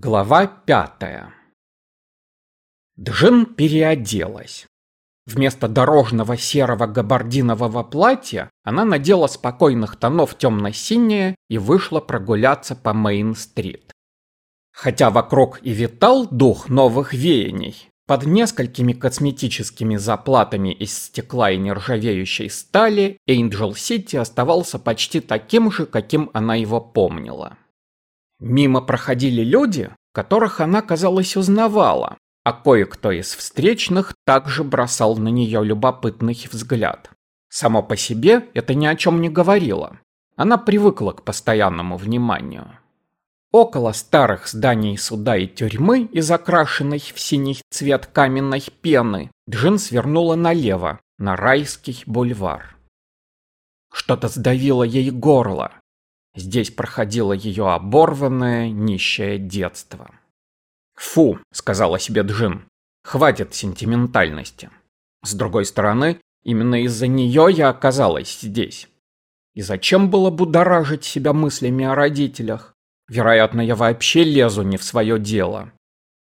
Глава пятая Джин переоделась. Вместо дорожного серого габардинового платья она надела спокойных тонов темно-синее и вышла прогуляться по Мейн-стрит. Хотя вокруг и витал дух новых веяний, под несколькими косметическими заплатами из стекла и нержавеющей стали Эйнджел-Сити оставался почти таким же, каким она его помнила. Мимо проходили люди, которых она, казалось, узнавала, а кое-кто из встречных также бросал на нее любопытный взгляд. Само по себе это ни о чем не говорило. Она привыкла к постоянному вниманию. Около старых зданий суда и тюрьмы из окрашенной в синий цвет каменной пены Джин свернула налево, на Райский бульвар. Что-то сдавило ей горло, Здесь проходило ее оборванное, нищее детство. «Фу», — сказала себе Джин, — «хватит сентиментальности». С другой стороны, именно из-за нее я оказалась здесь. И зачем было будоражить себя мыслями о родителях? Вероятно, я вообще лезу не в свое дело.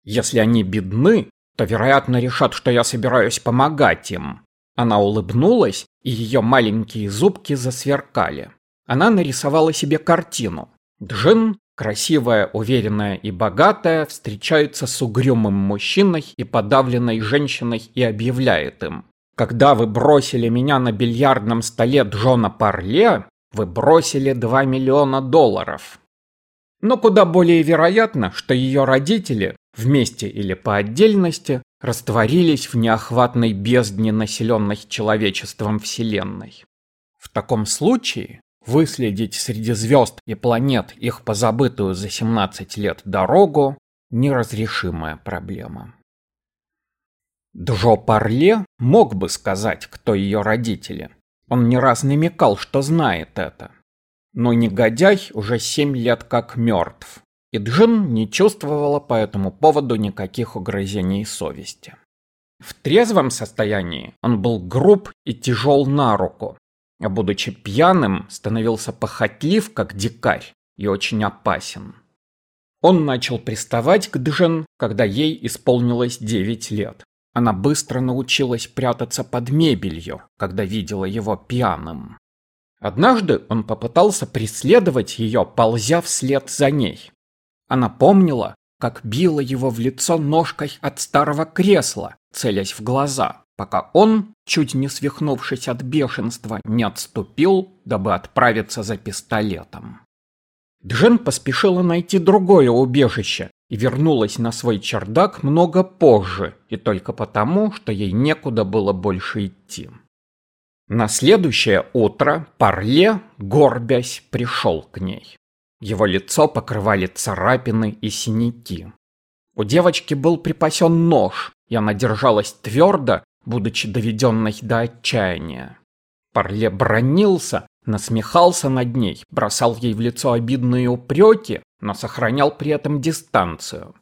Если они бедны, то, вероятно, решат, что я собираюсь помогать им. Она улыбнулась, и ее маленькие зубки засверкали. Она нарисовала себе картину. Джин, красивая, уверенная и богатая, встречается с угрюмым мужчиной и подавленной женщиной и объявляет им. Когда вы бросили меня на бильярдном столе Джона Парле, вы бросили 2 миллиона долларов. Но куда более вероятно, что ее родители, вместе или по отдельности, растворились в неохватной бездне, населенной человечеством Вселенной. В таком случае Выследить среди звезд и планет их позабытую за 17 лет дорогу – неразрешимая проблема. Джо Парле мог бы сказать, кто ее родители. Он не раз намекал, что знает это. Но негодяй уже семь лет как мертв, и Джин не чувствовала по этому поводу никаких угрызений совести. В трезвом состоянии он был груб и тяжел на руку, а будучи пьяным, становился похотлив, как дикарь, и очень опасен. Он начал приставать к Джен, когда ей исполнилось 9 лет. Она быстро научилась прятаться под мебелью, когда видела его пьяным. Однажды он попытался преследовать ее, ползя вслед за ней. Она помнила, как била его в лицо ножкой от старого кресла, целясь в глаза пока он, чуть не свихнувшись от бешенства, не отступил, дабы отправиться за пистолетом. Джен поспешила найти другое убежище и вернулась на свой чердак много позже, и только потому, что ей некуда было больше идти. На следующее утро Парле, горбясь, пришел к ней. Его лицо покрывали царапины и синяки. У девочки был припасен нож, и она держалась твердо, будучи доведенной до отчаяния. Парле бронился, насмехался над ней, бросал ей в лицо обидные упреки, но сохранял при этом дистанцию.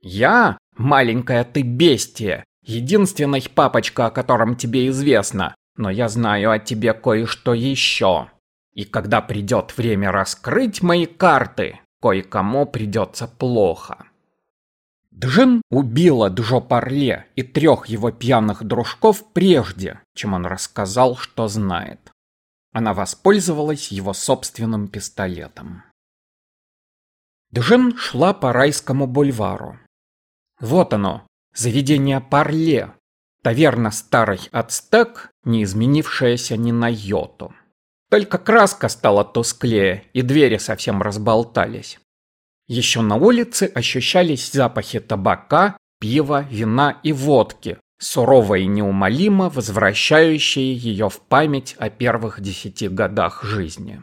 «Я, маленькая ты бестия, единственный папочка, о котором тебе известно, но я знаю о тебе кое-что еще. И когда придет время раскрыть мои карты, кое-кому придется плохо». Джин убила Джо Парле и трех его пьяных дружков прежде, чем он рассказал, что знает. Она воспользовалась его собственным пистолетом. Джин шла по райскому бульвару. Вот оно, заведение Парле, таверна старый ацтек, не изменившаяся ни на йоту. Только краска стала тусклее, и двери совсем разболтались. Еще на улице ощущались запахи табака, пива, вина и водки, сурово и неумолимо возвращающие ее в память о первых десяти годах жизни.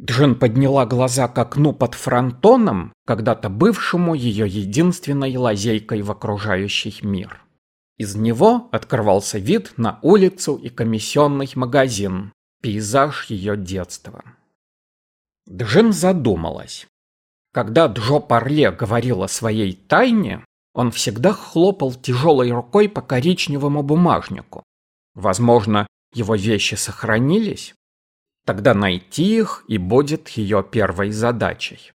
Джин подняла глаза к окну под фронтоном, когда-то бывшему ее единственной лазейкой в окружающий мир. Из него открывался вид на улицу и комиссионный магазин, пейзаж ее детства. Джин задумалась. Когда Джо Парле говорил о своей тайне, он всегда хлопал тяжелой рукой по коричневому бумажнику. Возможно, его вещи сохранились? Тогда найти их и будет ее первой задачей.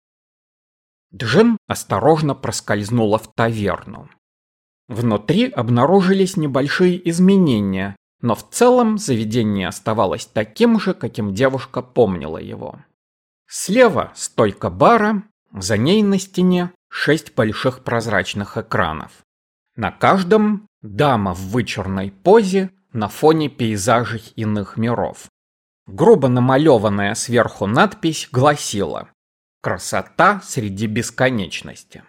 Джин осторожно проскользнула в таверну. Внутри обнаружились небольшие изменения, но в целом заведение оставалось таким же, каким девушка помнила его. Слева стойка бара, за ней на стене шесть больших прозрачных экранов. На каждом дама в вычурной позе на фоне пейзажей иных миров. Грубо намалеванная сверху надпись гласила «Красота среди бесконечности».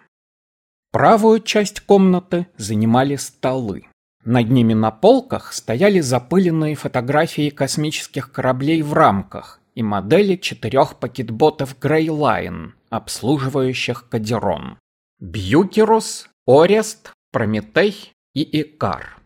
Правую часть комнаты занимали столы. Над ними на полках стояли запыленные фотографии космических кораблей в рамках и модели четырех пакетботов Грейлайн, обслуживающих Кадерон. Бьюкерус, Орест, Прометей и Икар.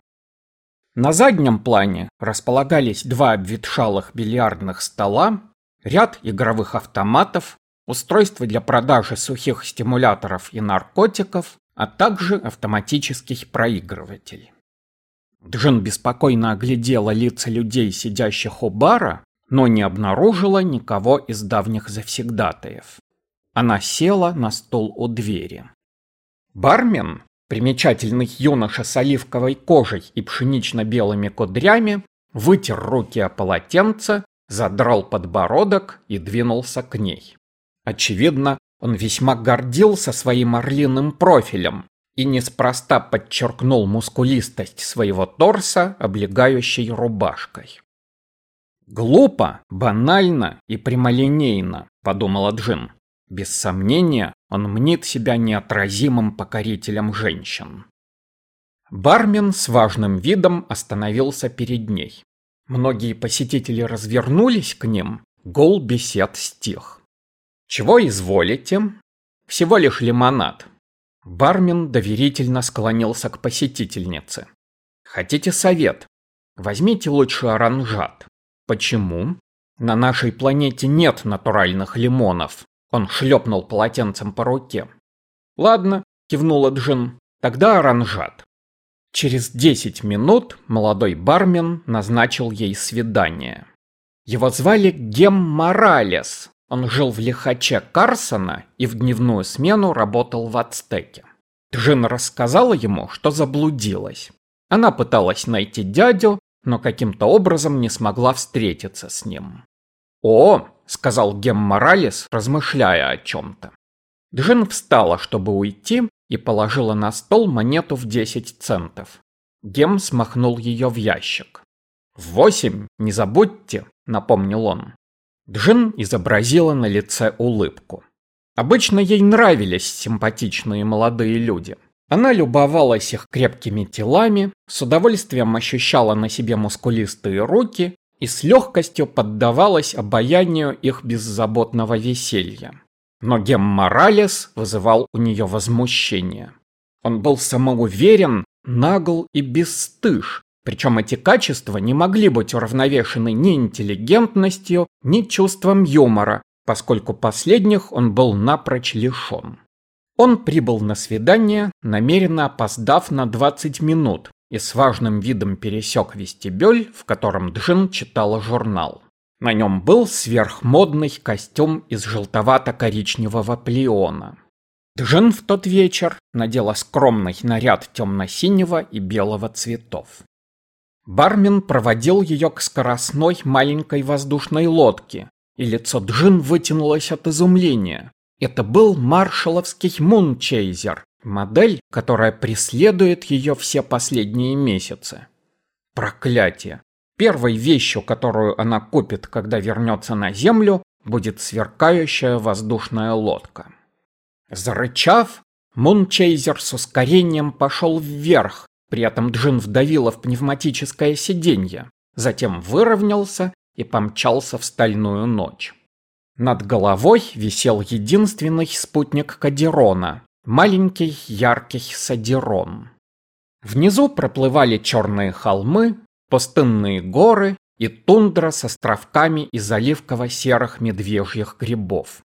На заднем плане располагались два обветшалых бильярдных стола, ряд игровых автоматов, устройства для продажи сухих стимуляторов и наркотиков, а также автоматический проигрыватель. Джин беспокойно оглядела лица людей, сидящих у бара, но не обнаружила никого из давних завсегдатаев. Она села на стул у двери. Бармен, примечательный юноша с оливковой кожей и пшенично-белыми кудрями, вытер руки о полотенце, задрал подбородок и двинулся к ней. Очевидно, он весьма гордился своим орлиным профилем, и неспроста подчеркнул мускулистость своего торса облегающей рубашкой. «Глупо, банально и прямолинейно», — подумала Джин. Без сомнения, он мнит себя неотразимым покорителем женщин. Бармен с важным видом остановился перед ней. Многие посетители развернулись к ним, гол бесед стих. «Чего изволите?» «Всего лишь лимонад», Бармен доверительно склонился к посетительнице. «Хотите совет? Возьмите лучше оранжат. Почему? На нашей планете нет натуральных лимонов». Он шлепнул полотенцем по руке. «Ладно», – кивнула Джин, – «тогда оранжат». Через десять минут молодой бармен назначил ей свидание. Его звали Гем Моралес, он жил в лихаче Карсона и в дневную смену работал в Ацтеке. Джин рассказала ему, что заблудилась. Она пыталась найти дядю, но каким-то образом не смогла встретиться с ним. «О!» – сказал Гем Моралес, размышляя о чем-то. Джин встала, чтобы уйти, и положила на стол монету в 10 центов. Гем смахнул ее в ящик. «В восемь, не забудьте», – напомнил он. Джин изобразила на лице улыбку. Обычно ей нравились симпатичные молодые люди. Она любовалась их крепкими телами, с удовольствием ощущала на себе мускулистые руки и с легкостью поддавалась обаянию их беззаботного веселья. Но Гем Моралес вызывал у нее возмущение. Он был самоуверен, нагл и бесстыж, причем эти качества не могли быть уравновешены ни интеллигентностью, ни чувством юмора, поскольку последних он был напрочь лишен. Он прибыл на свидание, намеренно опоздав на 20 минут, и с важным видом пересек вестибюль, в котором Джин читала журнал. На нем был сверхмодный костюм из желтовато-коричневого плеона. Джин в тот вечер надела скромный наряд темно-синего и белого цветов. Бармен проводил ее к скоростной маленькой воздушной лодке, и лицо Джин вытянулось от изумления. Это был маршаловский Мунчейзер, модель, которая преследует ее все последние месяцы. Проклятие! Первой вещью, которую она купит, когда вернется на Землю, будет сверкающая воздушная лодка. Зарычав, Мунчейзер с ускорением пошел вверх, при этом Джин вдавила в пневматическое сиденье, затем выровнялся и помчался в стальную ночь. Над головой висел единственный спутник Кадирона – маленький яркий Садирон. Внизу проплывали черные холмы, пустынные горы и тундра с островками из оливково-серых медвежьих грибов.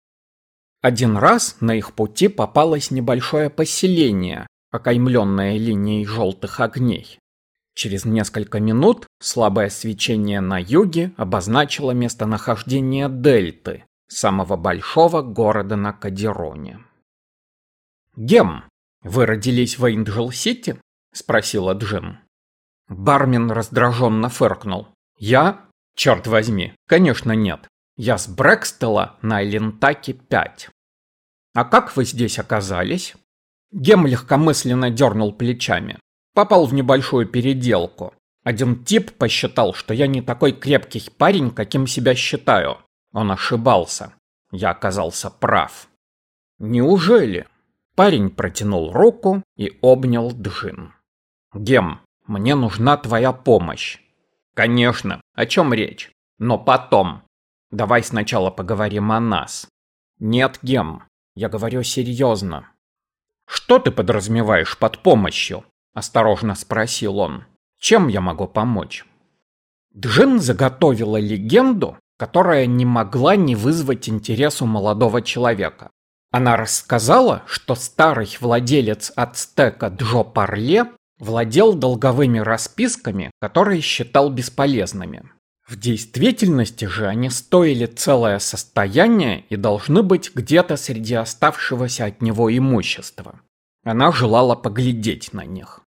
Один раз на их пути попалось небольшое поселение, окаймленная линией желтых огней. Через несколько минут слабое свечение на юге обозначило местонахождение Дельты, самого большого города на Кадероне. «Гем, вы родились в Эйнджел-Сити?» – спросила Джин. Бармен раздраженно фыркнул. «Я? Черт возьми, конечно нет. Я с Брэкстелла на Лентаке 5. А как вы здесь оказались? Гем легкомысленно дернул плечами. Попал в небольшую переделку. Один тип посчитал, что я не такой крепкий парень, каким себя считаю. Он ошибался. Я оказался прав. Неужели? Парень протянул руку и обнял Джин. Гем, мне нужна твоя помощь. Конечно, о чем речь? Но потом. Давай сначала поговорим о нас. Нет, Гем, я говорю серьезно. Что ты подразумеваешь под помощью? Осторожно спросил он. Чем я могу помочь? Джин заготовила легенду, которая не могла не вызвать интерес у молодого человека. Она рассказала, что старый владелец ацтека Джо Парле владел долговыми расписками, которые считал бесполезными. В действительности же они стоили целое состояние и должны быть где-то среди оставшегося от него имущества. Она желала поглядеть на них.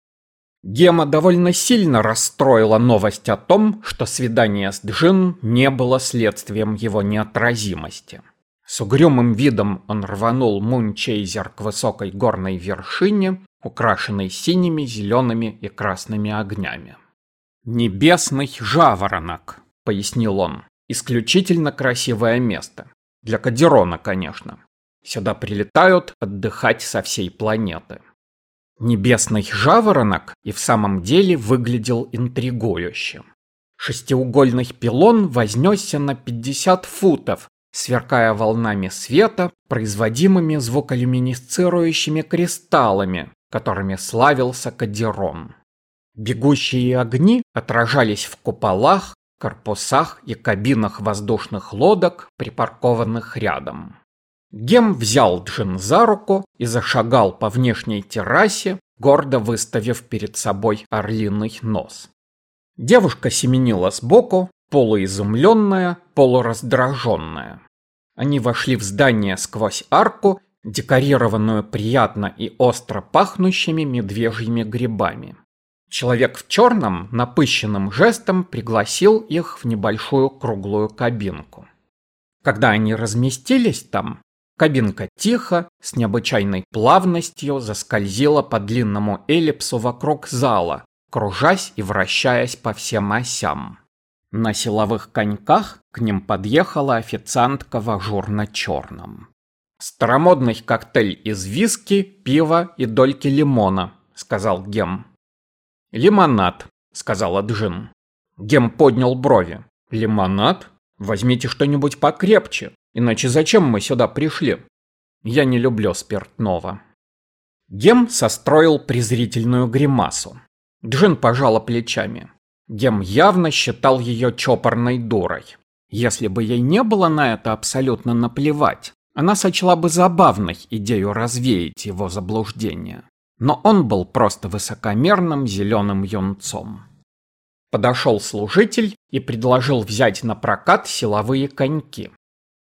Гема довольно сильно расстроила новость о том, что свидание с Джин не было следствием его неотразимости. С угрюмым видом он рванул Мунчейзер к высокой горной вершине, украшенной синими, зелеными и красными огнями. «Небесный жаворонок», — пояснил он. «Исключительно красивое место. Для Кадирона, конечно. Сюда прилетают отдыхать со всей планеты». Небесный жаворонок и в самом деле выглядел интригующе. Шестиугольный пилон вознесся на 50 футов, сверкая волнами света, производимыми звуколюминесцирующими кристаллами, которыми славился Кадирон. Бегущие огни отражались в куполах, корпусах и кабинах воздушных лодок, припаркованных рядом. Гем взял Джин за руку и зашагал по внешней террасе, гордо выставив перед собой орлиный нос. Девушка семенила сбоку, полуизумленная, полураздраженная. Они вошли в здание сквозь арку, декорированную приятно и остро пахнущими медвежьими грибами. Человек в черном напыщенным жестом пригласил их в небольшую круглую кабинку. Когда они разместились там, кабинка тихо, с необычайной плавностью заскользила по длинному эллипсу вокруг зала, кружась и вращаясь по всем осям. На силовых коньках к ним подъехала официантка в ажурно-черном. «Старомодный коктейль из виски, пива и дольки лимона», — сказал Гем. «Лимонад», — сказала Джин. Гем поднял брови. «Лимонад? Возьмите что-нибудь покрепче, иначе зачем мы сюда пришли? Я не люблю спиртного». Гем состроил презрительную гримасу. Джин пожала плечами. Гем явно считал ее чопорной дурой. Если бы ей не было на это абсолютно наплевать, она сочла бы забавной идею развеять его заблуждение но он был просто высокомерным зеленым юнцом. Подошел служитель и предложил взять на прокат силовые коньки.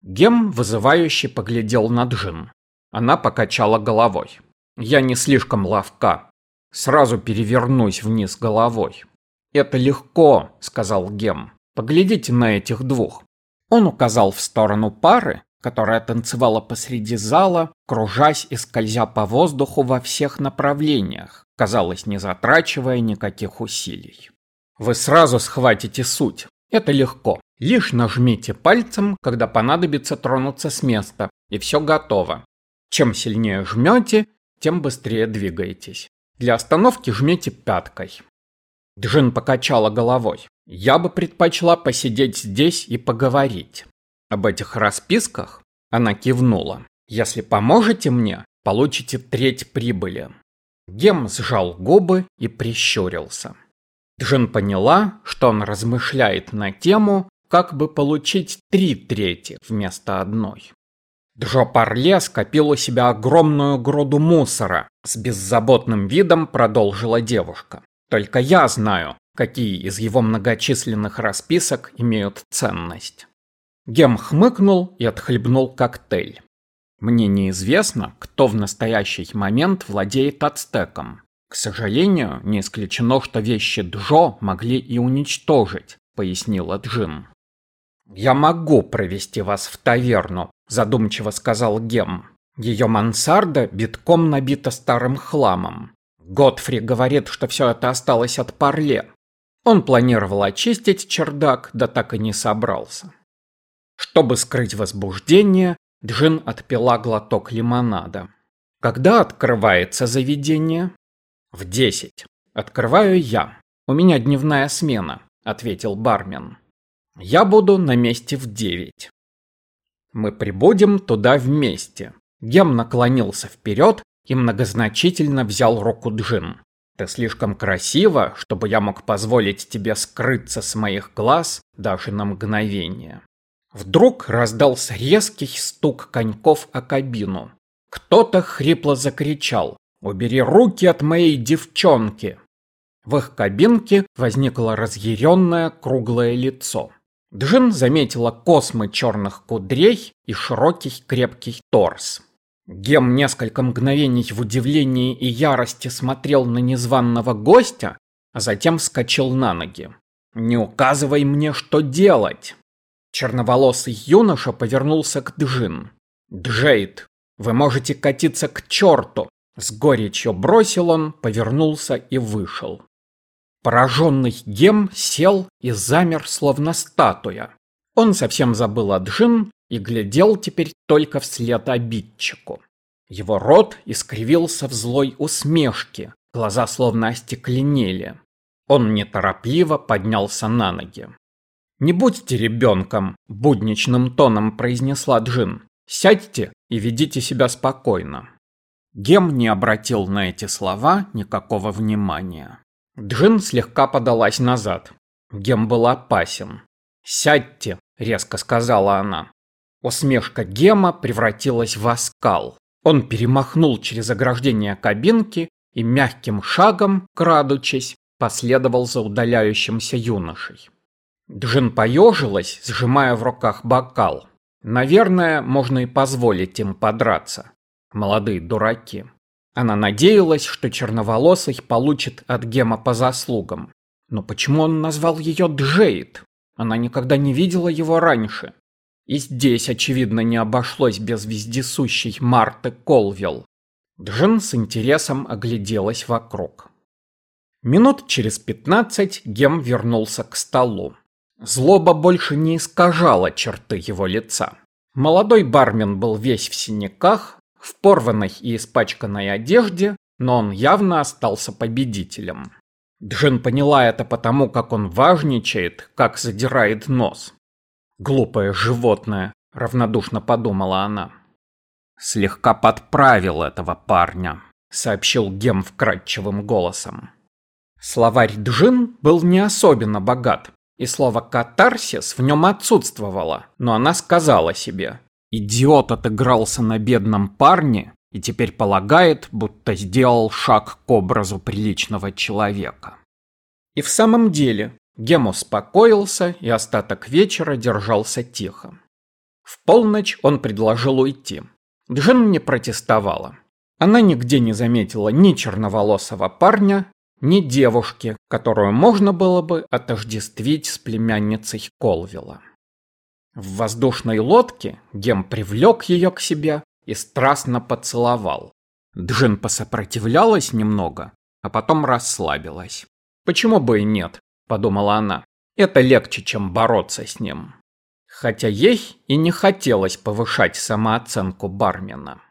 Гем вызывающе поглядел на Джин. Она покачала головой. «Я не слишком ловка. Сразу перевернусь вниз головой». «Это легко», — сказал Гем. «Поглядите на этих двух». Он указал в сторону пары, которая танцевала посреди зала, кружась и скользя по воздуху во всех направлениях, казалось, не затрачивая никаких усилий. Вы сразу схватите суть. Это легко. Лишь нажмите пальцем, когда понадобится тронуться с места, и все готово. Чем сильнее жмете, тем быстрее двигаетесь. Для остановки жмите пяткой. Джин покачала головой. Я бы предпочла посидеть здесь и поговорить. Об этих расписках она кивнула. Если поможете мне, получите треть прибыли. Гем сжал губы и прищурился. Джин поняла, что он размышляет на тему, как бы получить три трети вместо одной. Джо Парле скопил у себя огромную груду мусора, с беззаботным видом продолжила девушка. Только я знаю, какие из его многочисленных расписок имеют ценность. Гем хмыкнул и отхлебнул коктейль. Мне неизвестно, кто в настоящий момент владеет ацтеком. К сожалению, не исключено, что вещи Джо могли и уничтожить, пояснила Джим. «Я могу провести вас в таверну», – задумчиво сказал Гем. «Ее мансарда битком набита старым хламом. Готфри говорит, что все это осталось от Парле. Он планировал очистить чердак, да так и не собрался. Чтобы скрыть возбуждение, Джин отпила глоток лимонада. «Когда открывается заведение?» «В десять. Открываю я. У меня дневная смена», – ответил бармен. Я буду на месте в девять. Мы прибудем туда вместе. Гем наклонился вперед и многозначительно взял руку Джин. Ты слишком красива, чтобы я мог позволить тебе скрыться с моих глаз даже на мгновение. Вдруг раздался резкий стук коньков о кабину. Кто-то хрипло закричал «Убери руки от моей девчонки!» В их кабинке возникло разъяренное круглое лицо. Джин заметила космы черных кудрей и широкий крепкий торс. Гем несколько мгновений в удивлении и ярости смотрел на незваного гостя, а затем вскочил на ноги. «Не указывай мне, что делать!» Черноволосый юноша повернулся к Джин. «Джейд, вы можете катиться к черту!» С горечью бросил он, повернулся и вышел. Пораженный Гем сел и замер, словно статуя. Он совсем забыл о Джин и глядел теперь только вслед обидчику. Его рот искривился в злой усмешке, глаза словно остекленели. Он неторопливо поднялся на ноги. «Не будьте ребенком», – будничным тоном произнесла Джин. «Сядьте и ведите себя спокойно». Гем не обратил на эти слова никакого внимания. Джин слегка подалась назад. Гем был опасен. «Сядьте», — резко сказала она. Усмешка Гема превратилась в оскал. Он перемахнул через ограждение кабинки и мягким шагом, крадучись, последовал за удаляющимся юношей. Джин поежилась, сжимая в руках бокал. Наверное, можно и позволить им подраться. Молодые дураки. Она надеялась, что черноволосый получит от Гема по заслугам. Но почему он назвал ее Джейд? Она никогда не видела его раньше. И здесь, очевидно, не обошлось без вездесущей Марты Колвилл. Джин с интересом огляделась вокруг. Минут через пятнадцать Гем вернулся к столу. Злоба больше не искажала черты его лица. Молодой бармен был весь в синяках, в порванной и испачканной одежде, но он явно остался победителем. Джин поняла это потому, как он важничает, как задирает нос. «Глупое животное», — равнодушно подумала она. «Слегка подправил этого парня», — сообщил Гем вкрадчивым голосом. Словарь Джин был не особенно богат, и слово «катарсис» в нем отсутствовало, но она сказала себе Идиот отыгрался на бедном парне и теперь полагает, будто сделал шаг к образу приличного человека. И в самом деле Гем успокоился и остаток вечера держался тихо. В полночь он предложил уйти. Джин не протестовала. Она нигде не заметила ни черноволосого парня, ни девушки, которую можно было бы отождествить с племянницей Колвилла. В воздушной лодке Гем привлек ее к себе и страстно поцеловал. Джин посопротивлялась немного, а потом расслабилась. «Почему бы и нет?» – подумала она. «Это легче, чем бороться с ним». Хотя ей и не хотелось повышать самооценку бармена.